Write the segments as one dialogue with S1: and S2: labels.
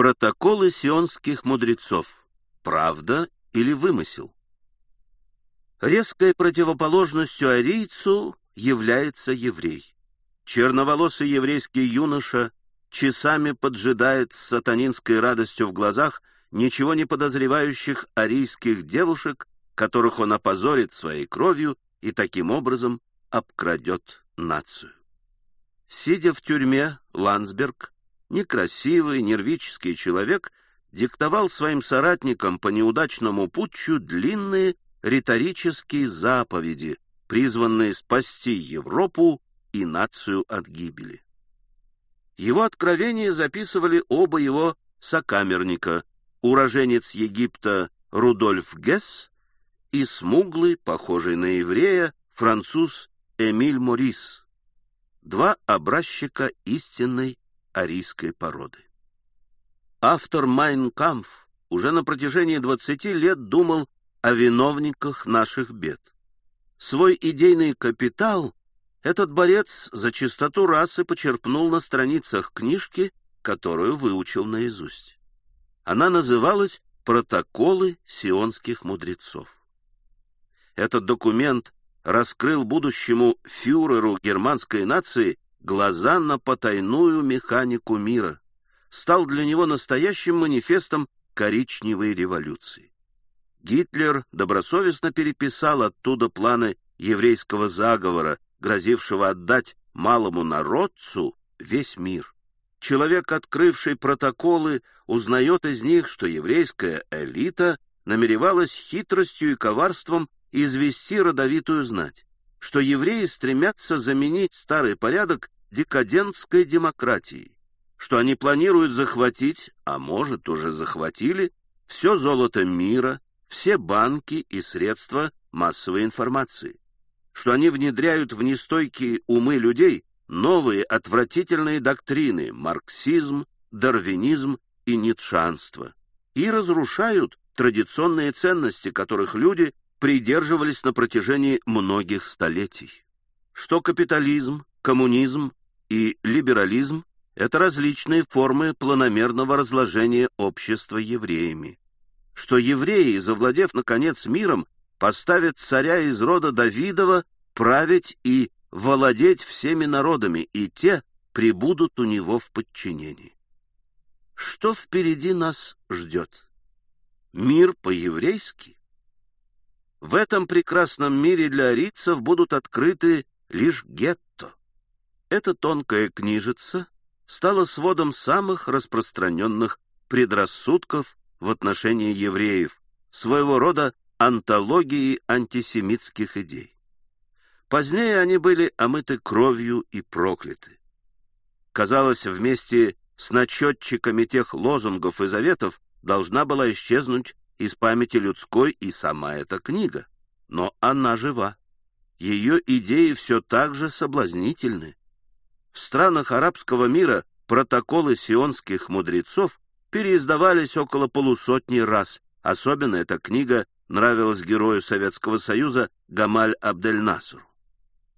S1: Протоколы сионских мудрецов. Правда или вымысел? Резкой противоположностью арийцу является еврей. Черноволосый еврейский юноша часами поджидает с сатанинской радостью в глазах ничего не подозревающих арийских девушек, которых он опозорит своей кровью и таким образом обкрадет нацию. Сидя в тюрьме, Ландсберг, некрасивый, нервический человек, диктовал своим соратникам по неудачному путчу длинные риторические заповеди, призванные спасти Европу и нацию от гибели. Его откровения записывали оба его сокамерника, уроженец Египта Рудольф Гесс и смуглый, похожий на еврея, француз Эмиль Морис, два образчика истинной арийской породы. Автор «Майн Кампф» уже на протяжении 20 лет думал о виновниках наших бед. Свой идейный капитал этот борец за чистоту расы почерпнул на страницах книжки, которую выучил наизусть. Она называлась «Протоколы сионских мудрецов». Этот документ раскрыл будущему фюреру германской нации глаза на потайную механику мира, стал для него настоящим манифестом коричневой революции. Гитлер добросовестно переписал оттуда планы еврейского заговора, грозившего отдать малому народцу весь мир. Человек, открывший протоколы, узнает из них, что еврейская элита намеревалась хитростью и коварством извести родовитую знать, что евреи стремятся заменить старый порядок декадентской демократией, что они планируют захватить, а может уже захватили, все золото мира, все банки и средства массовой информации, что они внедряют в нестойкие умы людей новые отвратительные доктрины марксизм, дарвинизм и ницшанство и разрушают традиционные ценности, которых люди придерживались на протяжении многих столетий. Что капитализм, коммунизм и либерализм – это различные формы планомерного разложения общества евреями. Что евреи, завладев, наконец, миром, поставят царя из рода Давидова править и владеть всеми народами, и те прибудут у него в подчинении. Что впереди нас ждет? Мир по-еврейски? В этом прекрасном мире для арийцев будут открыты лишь гетто. Эта тонкая книжица стала сводом самых распространенных предрассудков в отношении евреев, своего рода антологии антисемитских идей. Позднее они были омыты кровью и прокляты. Казалось, вместе с начетчиками тех лозунгов и заветов должна была исчезнуть из памяти людской и сама эта книга. Но она жива. Ее идеи все так же соблазнительны. В странах арабского мира протоколы сионских мудрецов переиздавались около полусотни раз. Особенно эта книга нравилась герою Советского Союза Гамаль Абдель-Насру.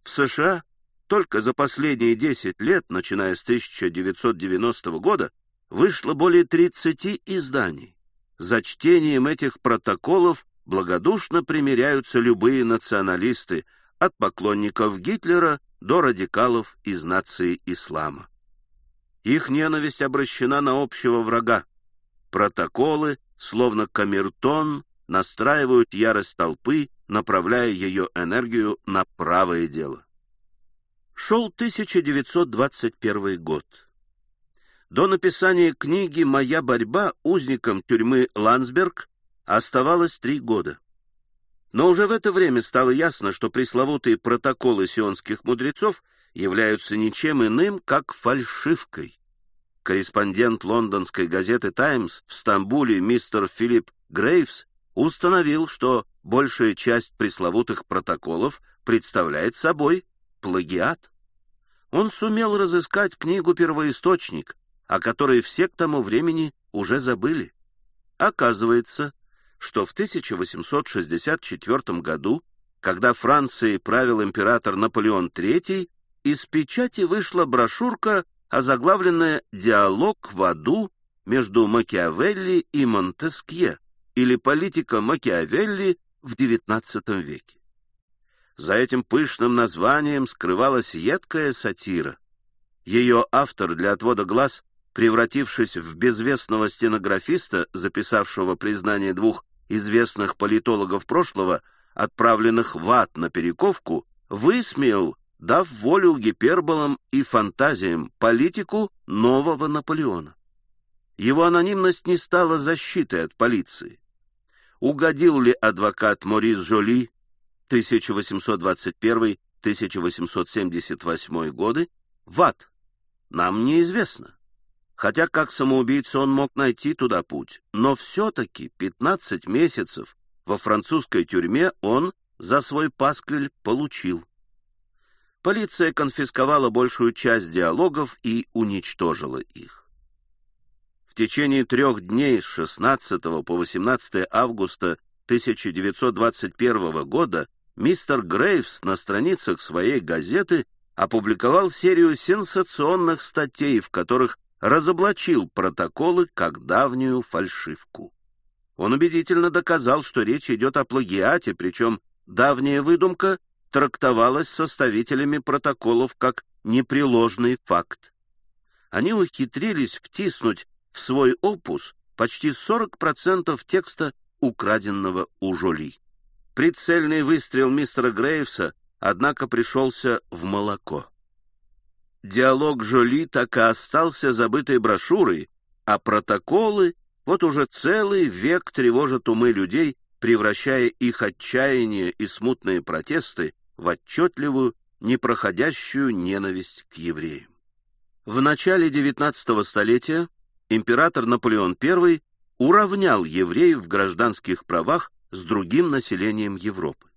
S1: В США только за последние 10 лет, начиная с 1990 года, вышло более 30 изданий. За чтением этих протоколов благодушно примиряются любые националисты, от поклонников Гитлера до радикалов из нации ислама. Их ненависть обращена на общего врага. Протоколы, словно камертон, настраивают ярость толпы, направляя ее энергию на правое дело. Шел 1921 год. До написания книги «Моя борьба» узником тюрьмы Ландсберг оставалось три года. Но уже в это время стало ясно, что пресловутые протоколы сионских мудрецов являются ничем иным, как фальшивкой. Корреспондент лондонской газеты «Таймс» в Стамбуле мистер Филипп Грейвс установил, что большая часть пресловутых протоколов представляет собой плагиат. Он сумел разыскать книгу-первоисточник, о которой все к тому времени уже забыли. Оказывается, что в 1864 году, когда Францией правил император Наполеон III, из печати вышла брошюрка, озаглавленная «Диалог в аду между Макиавелли и Монтескье, или политика Макиавелли в XIX веке. За этим пышным названием скрывалась едкая сатира. Ее автор для отвода глаз, превратившись в безвестного стенографиста, записавшего признание двух известных политологов прошлого, отправленных в ад на перековку, высмеял, дав волю гиперболам и фантазиям, политику нового Наполеона. Его анонимность не стала защитой от полиции. Угодил ли адвокат Морис Жоли 1821-1878 годы в ад? Нам неизвестно. Хотя как самоубийца он мог найти туда путь, но все-таки 15 месяцев во французской тюрьме он за свой пасквиль получил. Полиция конфисковала большую часть диалогов и уничтожила их. В течение трех дней с 16 по 18 августа 1921 года мистер Грейвс на страницах своей газеты опубликовал серию сенсационных статей, в которых разоблачил протоколы как давнюю фальшивку. Он убедительно доказал, что речь идет о плагиате, причем давняя выдумка трактовалась составителями протоколов как непреложный факт. Они ухитрились втиснуть в свой опус почти 40% текста, украденного у Жоли. Прицельный выстрел мистера Грейвса, однако, пришелся в молоко. Диалог Жоли так и остался забытой брошюрой, а протоколы вот уже целый век тревожат умы людей, превращая их отчаяние и смутные протесты в отчетливую, непроходящую ненависть к евреям. В начале XIX столетия император Наполеон I уравнял евреев в гражданских правах с другим населением Европы.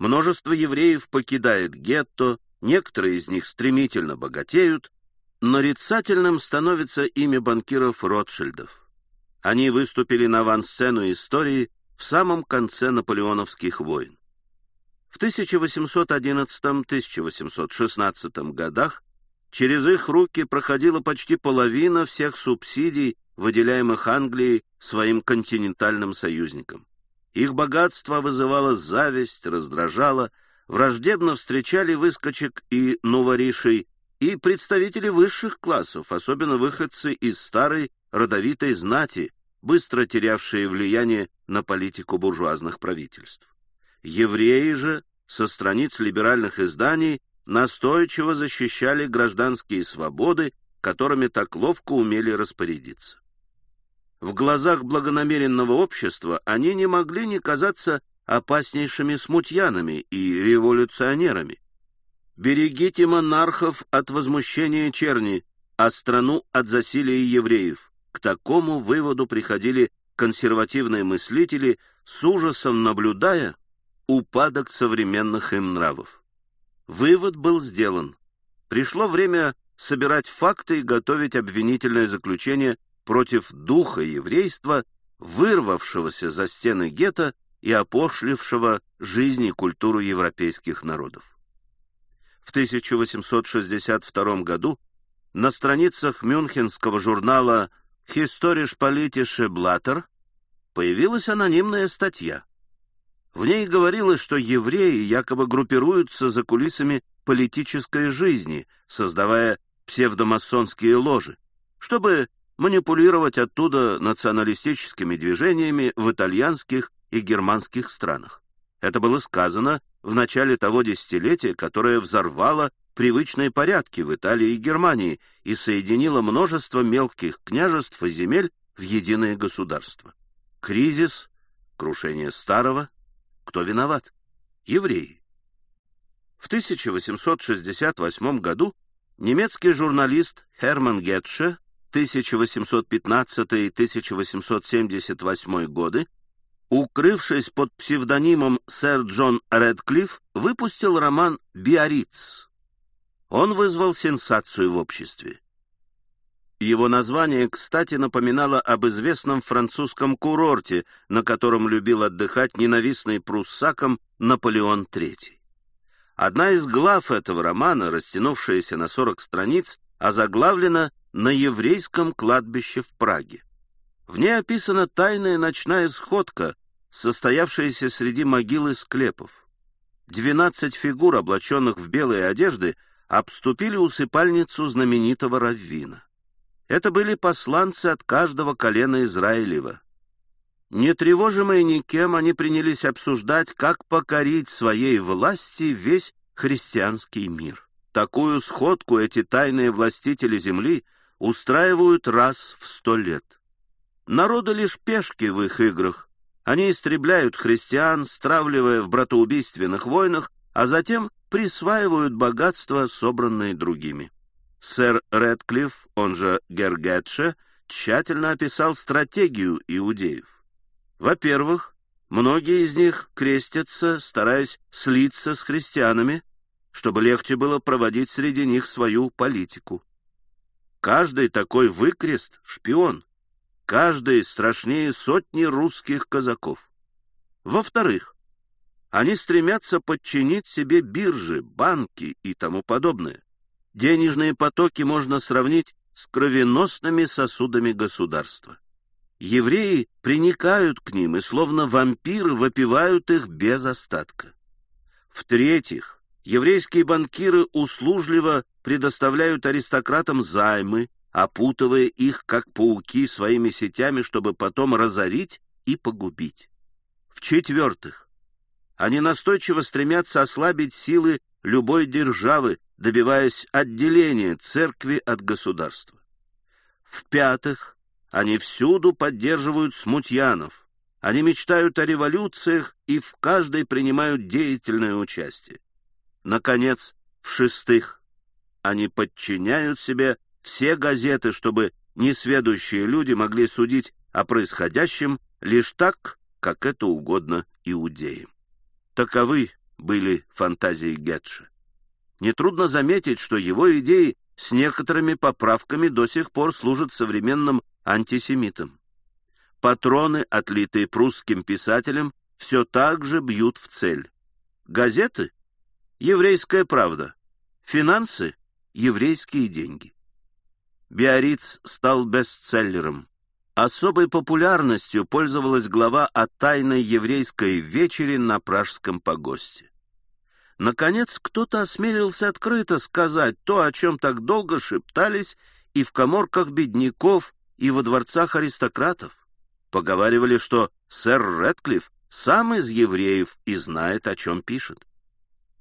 S1: Множество евреев покидает гетто, некоторые из них стремительно богатеют, нарицательным становится имя банкиров Ротшильдов. Они выступили на авансцену истории в самом конце наполеоновских войн. В 1811-1816 годах через их руки проходила почти половина всех субсидий, выделяемых Англией своим континентальным союзникам. Их богатство вызывало зависть, раздражало, враждебно встречали выскочек и новоришей, и представители высших классов, особенно выходцы из старой родовитой знати, быстро терявшие влияние на политику буржуазных правительств. Евреи же со страниц либеральных изданий настойчиво защищали гражданские свободы, которыми так ловко умели распорядиться. В глазах благонамеренного общества они не могли не казаться опаснейшими смутьянами и революционерами. Берегите монархов от возмущения черни, а страну от засилия евреев. К такому выводу приходили консервативные мыслители, с ужасом наблюдая упадок современных им нравов. Вывод был сделан. Пришло время собирать факты и готовить обвинительное заключение против духа еврейства, вырвавшегося за стены гетто и опошлившего жизнь и культуру европейских народов. В 1862 году на страницах мюнхенского журнала Historisch Politische Blatter появилась анонимная статья. В ней говорилось, что евреи якобы группируются за кулисами политической жизни, создавая псевдомасонские ложи, чтобы манипулировать оттуда националистическими движениями в итальянских и германских странах. Это было сказано в начале того десятилетия, которое взорвало привычные порядки в Италии и Германии и соединило множество мелких княжеств и земель в единое государство. Кризис, крушение старого. Кто виноват? Евреи. В 1868 году немецкий журналист Херман Гетше 1815-1878 годы, укрывшись под псевдонимом сэр Джон Редклифф, выпустил роман «Биарриц», он вызвал сенсацию в обществе. Его название, кстати, напоминало об известном французском курорте, на котором любил отдыхать ненавистный пруссаком Наполеон III. Одна из глав этого романа, растянувшаяся на 40 страниц, озаглавлена на еврейском кладбище в Праге. В ней описана тайная ночная сходка, состоявшаяся среди могил и склепов. Двенадцать фигур, облаченных в белые одежды, обступили усыпальницу знаменитого раввина. Это были посланцы от каждого колена Израилева. Не тревожимые никем, они принялись обсуждать, как покорить своей власти весь христианский мир. Такую сходку эти тайные властители земли устраивают раз в сто лет. Народы лишь пешки в их играх. Они истребляют христиан, стравливая в братоубийственных войнах, а затем присваивают богатства, собранные другими. Сэр Редклифф, он же Гергетше, тщательно описал стратегию иудеев. Во-первых, многие из них крестятся, стараясь слиться с христианами, чтобы легче было проводить среди них свою политику. Каждый такой выкрест — шпион, каждый страшнее сотни русских казаков. Во-вторых, они стремятся подчинить себе биржи, банки и тому подобное. Денежные потоки можно сравнить с кровеносными сосудами государства. Евреи приникают к ним и, словно вампиры, выпивают их без остатка. В-третьих, еврейские банкиры услужливо предоставляют аристократам займы, опутывая их, как пауки, своими сетями, чтобы потом разорить и погубить. В-четвертых, они настойчиво стремятся ослабить силы любой державы, добиваясь отделения церкви от государства. В-пятых, они всюду поддерживают смутьянов, они мечтают о революциях и в каждой принимают деятельное участие. Наконец, в-шестых, они подчиняют себе все газеты, чтобы несведущие люди могли судить о происходящем лишь так, как это угодно иудеям. Таковы были фантазии Гетша. Нетрудно заметить, что его идеи с некоторыми поправками до сих пор служат современным антисемитам. Патроны, отлитые прусским писателем, все так же бьют в цель. Газеты Еврейская правда. Финансы — еврейские деньги. Биориц стал бестселлером. Особой популярностью пользовалась глава о тайной еврейской вечере на Пражском погосте. Наконец, кто-то осмелился открыто сказать то, о чем так долго шептались и в коморках бедняков, и во дворцах аристократов. Поговаривали, что сэр Редклифф сам из евреев и знает, о чем пишет.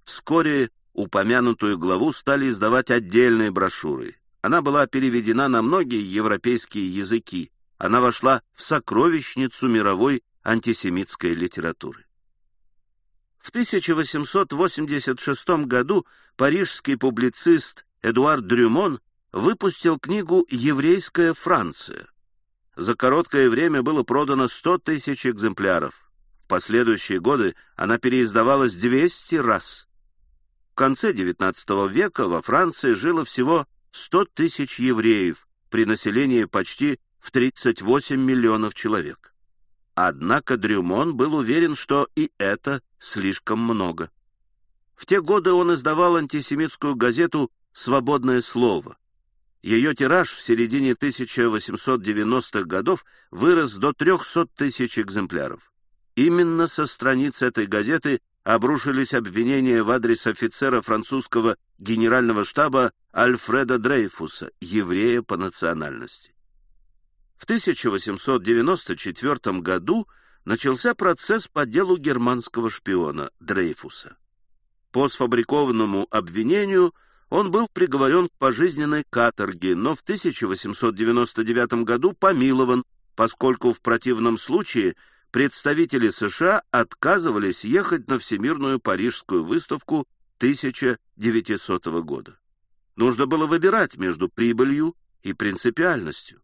S1: Вскоре упомянутую главу стали издавать отдельные брошюры. Она была переведена на многие европейские языки. Она вошла в сокровищницу мировой антисемитской литературы. В 1886 году парижский публицист Эдуард Дрюмон выпустил книгу «Еврейская Франция». За короткое время было продано 100 тысяч экземпляров. В последующие годы она переиздавалась 200 раз конце XIX века во Франции жило всего 100 тысяч евреев при населении почти в 38 миллионов человек. Однако Дрюмон был уверен, что и это слишком много. В те годы он издавал антисемитскую газету «Свободное слово». Ее тираж в середине 1890-х годов вырос до 300 тысяч экземпляров. Именно со страниц этой газеты обрушились обвинения в адрес офицера французского генерального штаба Альфреда Дрейфуса, еврея по национальности. В 1894 году начался процесс по делу германского шпиона Дрейфуса. По сфабрикованному обвинению он был приговорен к пожизненной каторге, но в 1899 году помилован, поскольку в противном случае представители США отказывались ехать на Всемирную Парижскую выставку 1900 года. Нужно было выбирать между прибылью и принципиальностью.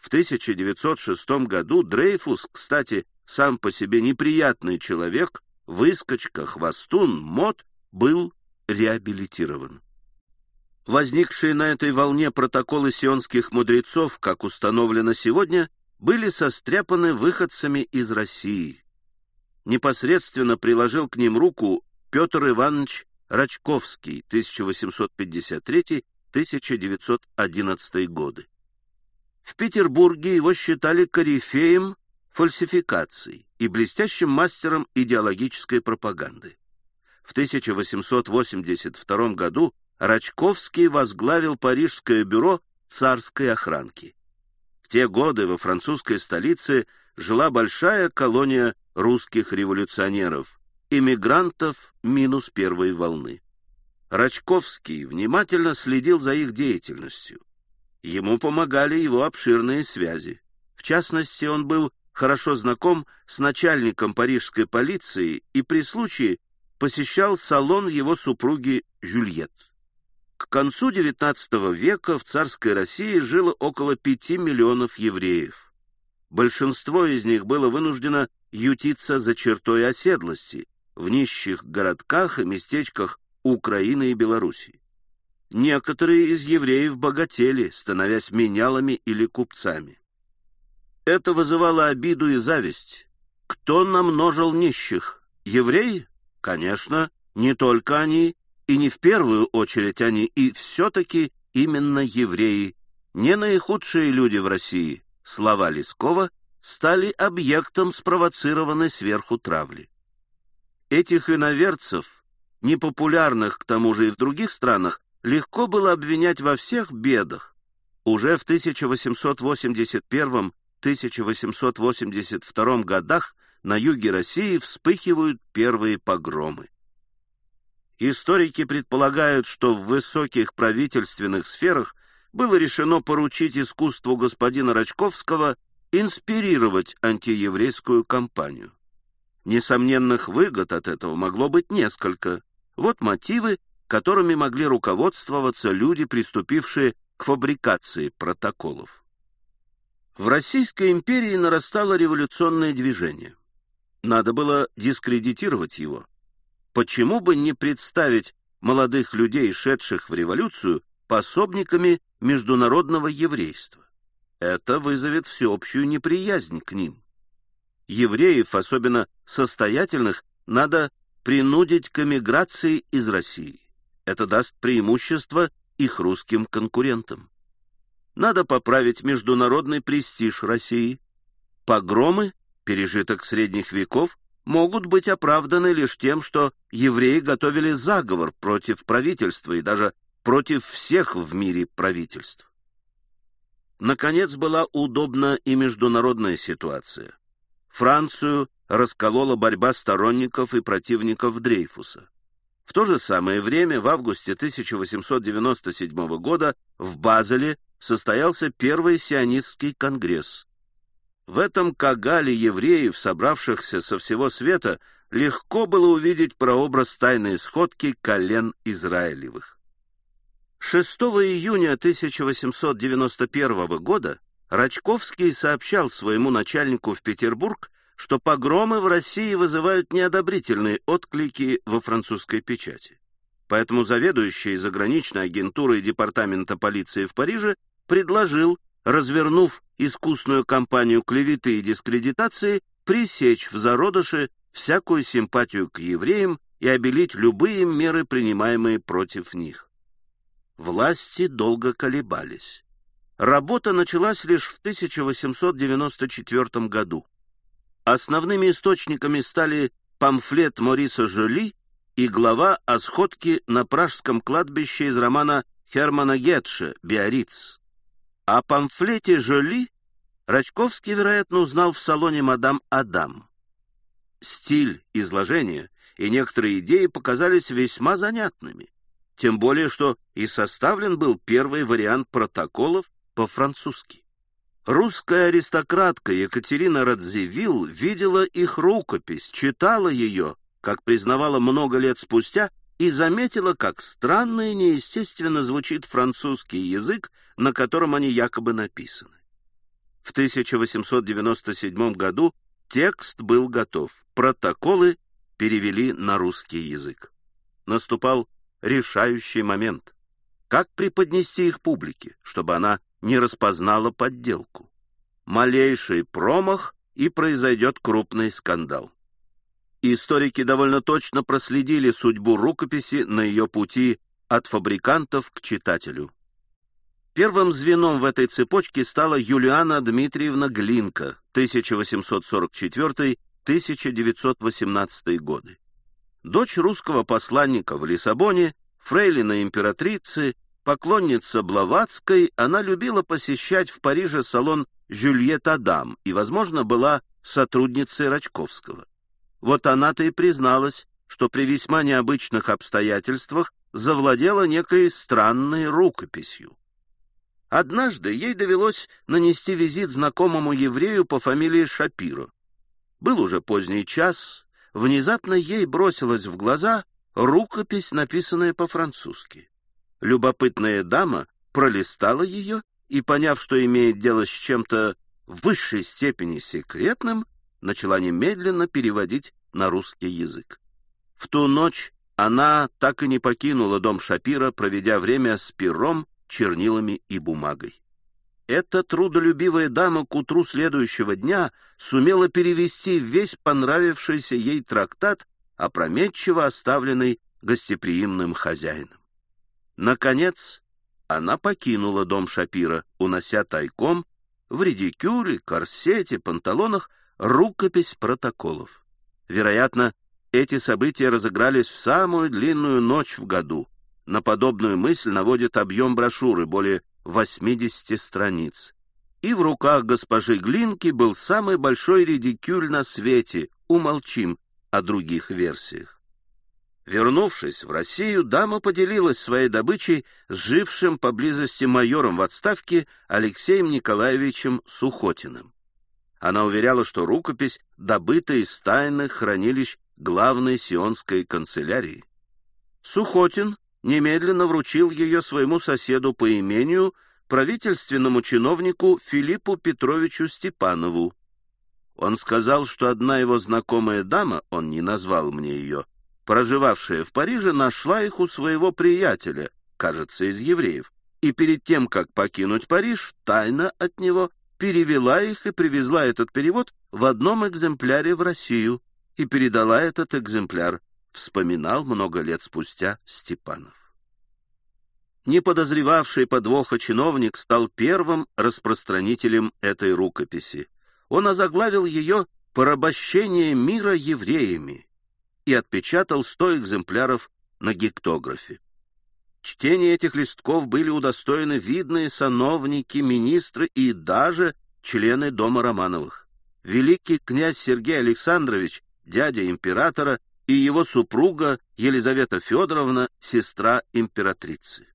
S1: В 1906 году Дрейфус, кстати, сам по себе неприятный человек, выскочка, хвостун, мод, был реабилитирован. Возникшие на этой волне протоколы сионских мудрецов, как установлено сегодня, были состряпаны выходцами из России. Непосредственно приложил к ним руку Петр Иванович Рачковский, 1911 годы. В Петербурге его считали корифеем фальсификаций и блестящим мастером идеологической пропаганды. В 1882 году Рачковский возглавил Парижское бюро царской охранки. В те годы во французской столице жила большая колония русских революционеров, иммигрантов минус первой волны. Рачковский внимательно следил за их деятельностью. Ему помогали его обширные связи. В частности, он был хорошо знаком с начальником парижской полиции и при случае посещал салон его супруги Жюльет. К концу XIX века в царской России жило около пяти миллионов евреев. Большинство из них было вынуждено ютиться за чертой оседлости в нищих городках и местечках Украины и Белоруссии. Некоторые из евреев богатели, становясь менялами или купцами. Это вызывало обиду и зависть. Кто намножил нищих? Евреи? Конечно, не только они, и не в первую очередь они, и все-таки именно евреи, не наихудшие люди в России, слова Лескова, стали объектом спровоцированной сверху травли. Этих иноверцев, непопулярных к тому же и в других странах, легко было обвинять во всех бедах. Уже в 1881-1882 годах на юге России вспыхивают первые погромы. Историки предполагают, что в высоких правительственных сферах было решено поручить искусству господина Рачковского инспирировать антиеврейскую кампанию. Несомненных выгод от этого могло быть несколько. Вот мотивы, которыми могли руководствоваться люди, приступившие к фабрикации протоколов. В Российской империи нарастало революционное движение. Надо было дискредитировать его. Почему бы не представить молодых людей, шедших в революцию, пособниками международного еврейства? Это вызовет всеобщую неприязнь к ним. Евреев, особенно состоятельных, надо принудить к эмиграции из России. Это даст преимущество их русским конкурентам. Надо поправить международный престиж России. Погромы, пережиток средних веков, могут быть оправданы лишь тем, что евреи готовили заговор против правительства и даже против всех в мире правительств. Наконец была удобна и международная ситуация. Францию расколола борьба сторонников и противников Дрейфуса. В то же самое время, в августе 1897 года, в Базеле состоялся Первый сионистский конгресс. В этом кагале евреев, собравшихся со всего света, легко было увидеть прообраз тайной сходки колен Израилевых. 6 июня 1891 года Рачковский сообщал своему начальнику в Петербург, что погромы в России вызывают неодобрительные отклики во французской печати. Поэтому заведующий заграничной агентурой департамента полиции в Париже предложил развернув искусную кампанию клеветы и дискредитации, пресечь в зародыше всякую симпатию к евреям и обелить любые меры, принимаемые против них. Власти долго колебались. Работа началась лишь в 1894 году. Основными источниками стали памфлет Мориса Жоли и глава о сходке на пражском кладбище из романа Хермана Гетше «Биориц». О памфлете Жоли Рачковский, вероятно, узнал в салоне мадам Адам. Стиль изложения и некоторые идеи показались весьма занятными, тем более что и составлен был первый вариант протоколов по-французски. Русская аристократка Екатерина Радзивилл видела их рукопись, читала ее, как признавала много лет спустя, и заметила, как странно и неестественно звучит французский язык, на котором они якобы написаны. В 1897 году текст был готов, протоколы перевели на русский язык. Наступал решающий момент. Как преподнести их публике, чтобы она не распознала подделку? Малейший промах, и произойдет крупный скандал. Историки довольно точно проследили судьбу рукописи на ее пути от фабрикантов к читателю. Первым звеном в этой цепочке стала Юлиана Дмитриевна Глинка, 1844-1918 годы. Дочь русского посланника в Лиссабоне, фрейлина императрицы, поклонница Блаватской, она любила посещать в Париже салон Жюльет Адам и, возможно, была сотрудницей Рачковского. Вот она-то и призналась, что при весьма необычных обстоятельствах завладела некой странной рукописью. Однажды ей довелось нанести визит знакомому еврею по фамилии Шапиро. Был уже поздний час, внезапно ей бросилась в глаза рукопись, написанная по-французски. Любопытная дама пролистала ее и, поняв, что имеет дело с чем-то в высшей степени секретным, начала немедленно переводить на русский язык. В ту ночь она так и не покинула дом Шапира, проведя время с пером, чернилами и бумагой. Эта трудолюбивая дама к утру следующего дня сумела перевести весь понравившийся ей трактат, опрометчиво оставленный гостеприимным хозяином. Наконец, она покинула дом Шапира, унося тайком в редикюле, корсете, панталонах рукопись протоколов. Вероятно, эти события разыгрались в самую длинную ночь в году. На подобную мысль наводит объем брошюры, более 80 страниц. И в руках госпожи Глинки был самый большой редикюль на свете. Умолчим о других версиях. Вернувшись в Россию, дама поделилась своей добычей с жившим поблизости майором в отставке Алексеем Николаевичем Сухотиным. Она уверяла, что рукопись добыта из тайных хранилищ главной сионской канцелярии. Сухотин немедленно вручил ее своему соседу по имению, правительственному чиновнику Филиппу Петровичу Степанову. Он сказал, что одна его знакомая дама, он не назвал мне ее, проживавшая в Париже, нашла их у своего приятеля, кажется, из евреев, и перед тем, как покинуть Париж, тайно от него перевела их и привезла этот перевод в одном экземпляре в Россию и передала этот экземпляр, вспоминал много лет спустя Степанов. Не подозревавший подвоха чиновник стал первым распространителем этой рукописи. Он озаглавил ее «Порабощение мира евреями» и отпечатал сто экземпляров на гектографе. Чтение этих листков были удостоены видные сановники, министры и даже члены Дома Романовых. Великий князь Сергей Александрович, дядя императора, и его супруга Елизавета Федоровна, сестра императрицы.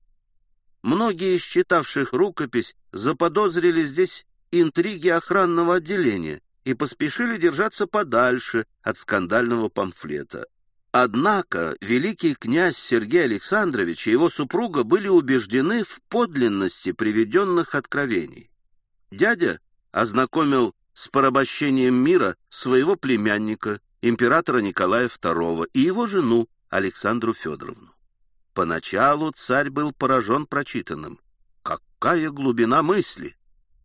S1: Многие из читавших рукопись заподозрили здесь интриги охранного отделения, и поспешили держаться подальше от скандального памфлета. Однако великий князь Сергей Александрович и его супруга были убеждены в подлинности приведенных откровений. Дядя ознакомил с порабощением мира своего племянника, императора Николая II, и его жену Александру Федоровну. Поначалу царь был поражен прочитанным. Какая глубина мысли!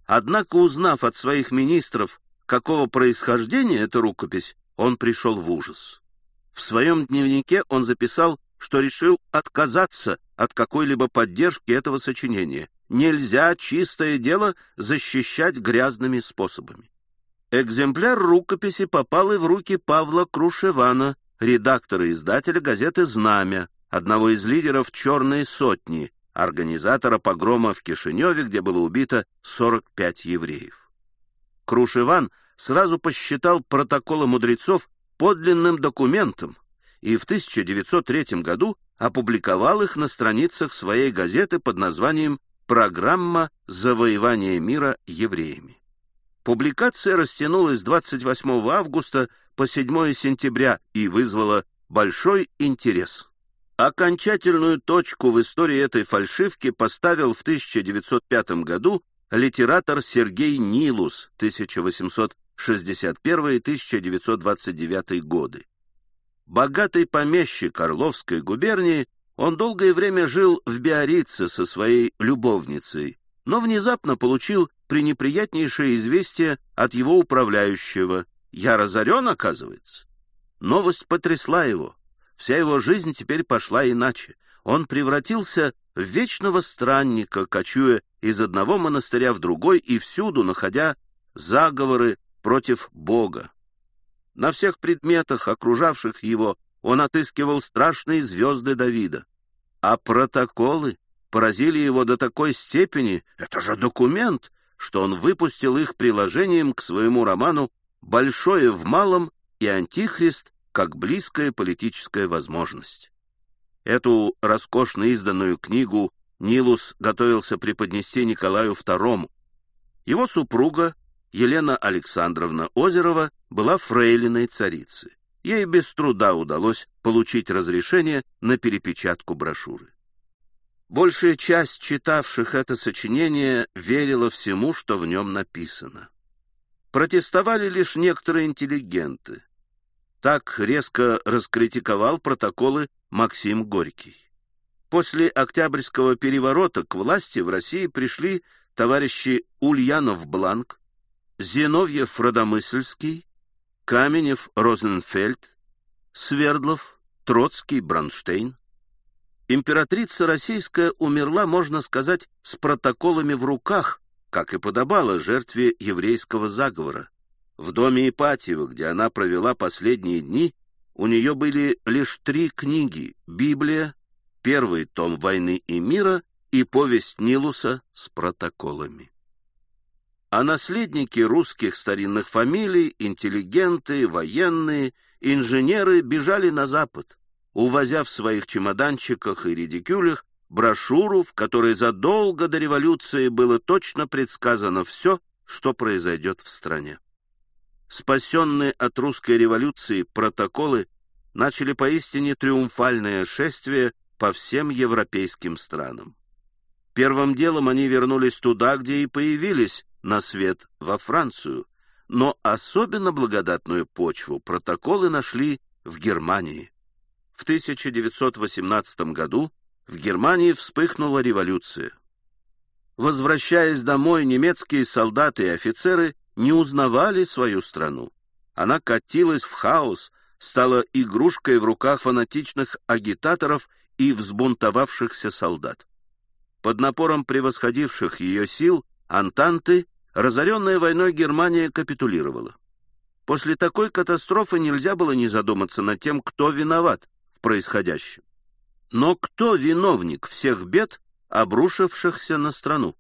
S1: Однако, узнав от своих министров какого происхождения эта рукопись, он пришел в ужас. В своем дневнике он записал, что решил отказаться от какой-либо поддержки этого сочинения. Нельзя чистое дело защищать грязными способами. Экземпляр рукописи попал и в руки Павла Крушевана, редактора и издателя газеты «Знамя», одного из лидеров «Черной сотни», организатора погрома в Кишиневе, где было убито 45 евреев. Крушеван сразу посчитал протоколы мудрецов подлинным документом и в 1903 году опубликовал их на страницах своей газеты под названием «Программа завоевания мира евреями». Публикация растянулась с 28 августа по 7 сентября и вызвала большой интерес. Окончательную точку в истории этой фальшивки поставил в 1905 году литератор Сергей Нилус 1800 1961-1929 годы. Богатый помещик Орловской губернии, он долгое время жил в Биорице со своей любовницей, но внезапно получил пренеприятнейшее известие от его управляющего. «Я разорен, оказывается». Новость потрясла его. Вся его жизнь теперь пошла иначе. Он превратился в вечного странника, кочуя из одного монастыря в другой и всюду находя заговоры против Бога. На всех предметах, окружавших его, он отыскивал страшные звезды Давида. А протоколы поразили его до такой степени, это же документ, что он выпустил их приложением к своему роману «Большое в малом» и «Антихрист» как близкая политическая возможность. Эту роскошно изданную книгу Нилус готовился преподнести Николаю II. Его супруга, Елена Александровна Озерова, была фрейлиной царицы. Ей без труда удалось получить разрешение на перепечатку брошюры. Большая часть читавших это сочинение верила всему, что в нем написано. Протестовали лишь некоторые интеллигенты. Так резко раскритиковал протоколы Максим Горький. После Октябрьского переворота к власти в России пришли товарищи Ульянов-Бланк, Зиновьев-Родомысльский, Каменев-Розенфельд, Свердлов, Троцкий, Бронштейн. Императрица российская умерла, можно сказать, с протоколами в руках, как и подобало жертве еврейского заговора. В доме Ипатьева, где она провела последние дни, у нее были лишь три книги — Библия, первый том «Войны и мира» и повесть Нилуса с протоколами. А наследники русских старинных фамилий, интеллигенты, военные, инженеры бежали на запад, увозя в своих чемоданчиках и редикюлях брошюру, в которой задолго до революции было точно предсказано все, что произойдет в стране спасенные от русской революции протоколы начали поистине триумфальное шествие по всем европейским странам. Первым делом они вернулись туда, где и появились, на свет, во Францию, но особенно благодатную почву протоколы нашли в Германии. В 1918 году в Германии вспыхнула революция. Возвращаясь домой, немецкие солдаты и офицеры не узнавали свою страну. Она катилась в хаос, стала игрушкой в руках фанатичных агитаторов и взбунтовавшихся солдат. Под напором превосходивших ее сил Антанты, разоренная войной Германия капитулировала. После такой катастрофы нельзя было не задуматься над тем, кто виноват в происходящем. Но кто виновник всех бед, обрушившихся на страну?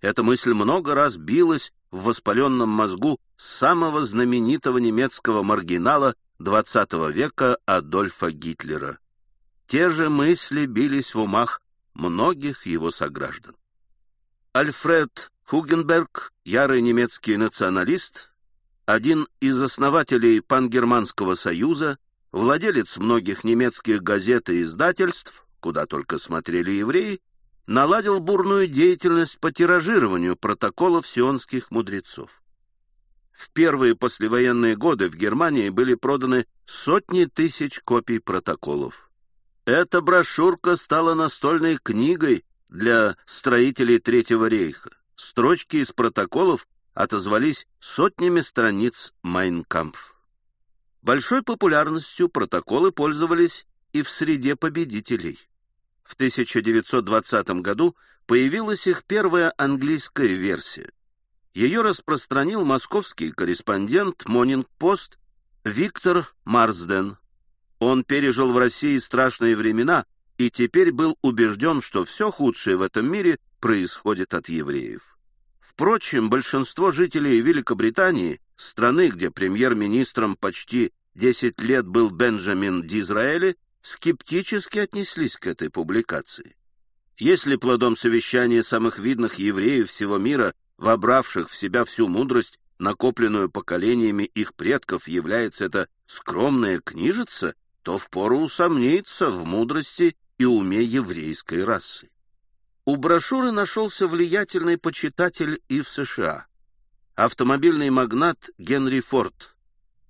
S1: Эта мысль много раз билась в воспаленном мозгу самого знаменитого немецкого маргинала XX века Адольфа Гитлера. Те же мысли бились в умах многих его сограждан. Альфред Хугенберг, ярый немецкий националист, один из основателей Пангерманского союза, владелец многих немецких газет и издательств, куда только смотрели евреи, наладил бурную деятельность по тиражированию протоколов сионских мудрецов. В первые послевоенные годы в Германии были проданы сотни тысяч копий протоколов. Эта брошюрка стала настольной книгой для строителей Третьего рейха. Строчки из протоколов отозвались сотнями страниц «Майнкампф». Большой популярностью протоколы пользовались и в среде победителей. В 1920 году появилась их первая английская версия. Ее распространил московский корреспондент «Монинг-Пост» Виктор Марсден. Он пережил в России страшные времена и теперь был убежден, что все худшее в этом мире происходит от евреев. Впрочем, большинство жителей Великобритании, страны, где премьер-министром почти 10 лет был Бенджамин Дизраэли, скептически отнеслись к этой публикации. Если плодом совещания самых видных евреев всего мира, вобравших в себя всю мудрость, накопленную поколениями их предков, является эта скромная книжица, то впору усомниться в мудрости и уме еврейской расы. У брошюры нашелся влиятельный почитатель и в США. Автомобильный магнат Генри Форд.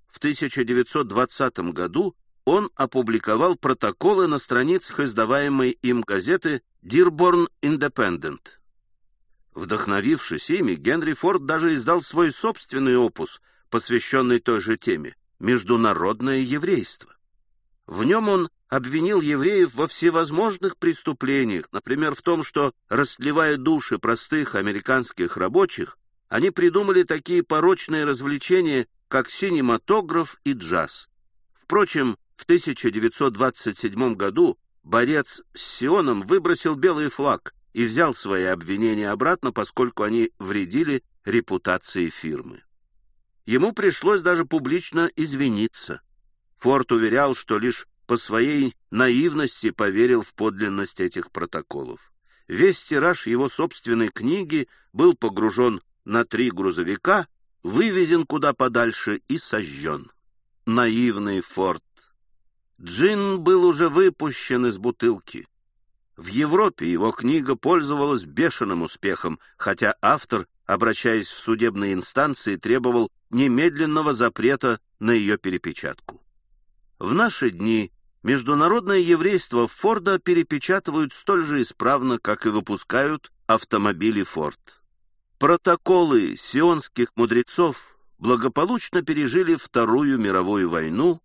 S1: В 1920 году он опубликовал протоколы на страницах издаваемой им газеты «Дирборн Индепендент». Вдохновившись ими, Генри Форд даже издал свой собственный опус, посвященный той же теме — «Международное еврейство». В нем он обвинил евреев во всевозможных преступлениях, например, в том, что, расливая души простых американских рабочих, они придумали такие порочные развлечения, как синематограф и джаз. Впрочем, в 1927 году борец с Сионом выбросил белый флаг и взял свои обвинения обратно, поскольку они вредили репутации фирмы. Ему пришлось даже публично извиниться. Форд уверял, что лишь по своей наивности поверил в подлинность этих протоколов. Весь тираж его собственной книги был погружен на три грузовика, вывезен куда подальше и сожжен. Наивный Форд. Джин был уже выпущен из бутылки. В Европе его книга пользовалась бешеным успехом, хотя автор, обращаясь в судебные инстанции, требовал немедленного запрета на ее перепечатку. В наши дни международное еврейство Форда перепечатывают столь же исправно, как и выпускают автомобили Форд. Протоколы сионских мудрецов благополучно пережили Вторую мировую войну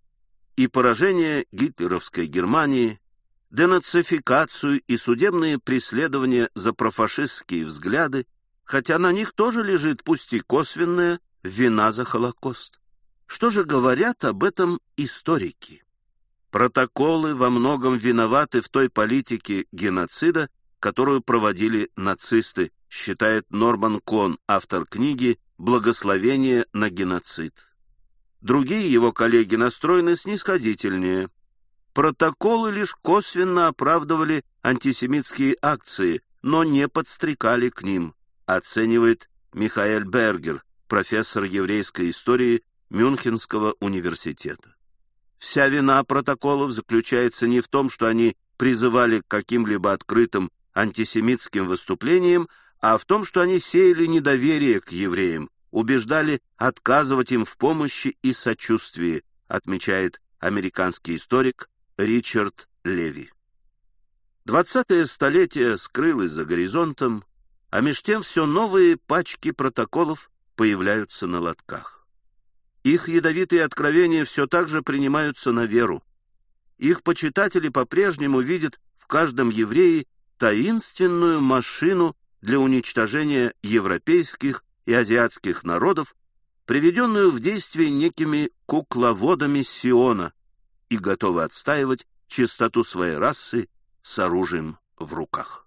S1: и поражение гитлеровской Германии, денацификацию и судебные преследования за профашистские взгляды, хотя на них тоже лежит, пусть и косвенная, вина за Холокост. Что же говорят об этом историки? Протоколы во многом виноваты в той политике геноцида, которую проводили нацисты, считает Норман Кон, автор книги «Благословение на геноцид». Другие его коллеги настроены снисходительнее. Протоколы лишь косвенно оправдывали антисемитские акции, но не подстрекали к ним, оценивает Михаэль Бергер, профессор еврейской истории Мюнхенского университета. Вся вина протоколов заключается не в том, что они призывали к каким-либо открытым антисемитским выступлениям, а в том, что они сеяли недоверие к евреям, убеждали отказывать им в помощи и сочувствии, отмечает американский историк Ричард Леви. Двадцатое столетие скрылось за горизонтом, а меж тем все новые пачки протоколов появляются на лотках. Их ядовитые откровения все так же принимаются на веру. Их почитатели по-прежнему видят в каждом еврее таинственную машину для уничтожения европейских и азиатских народов, приведенную в действие некими кукловодами Сиона, и готовы отстаивать чистоту своей расы с оружием в руках.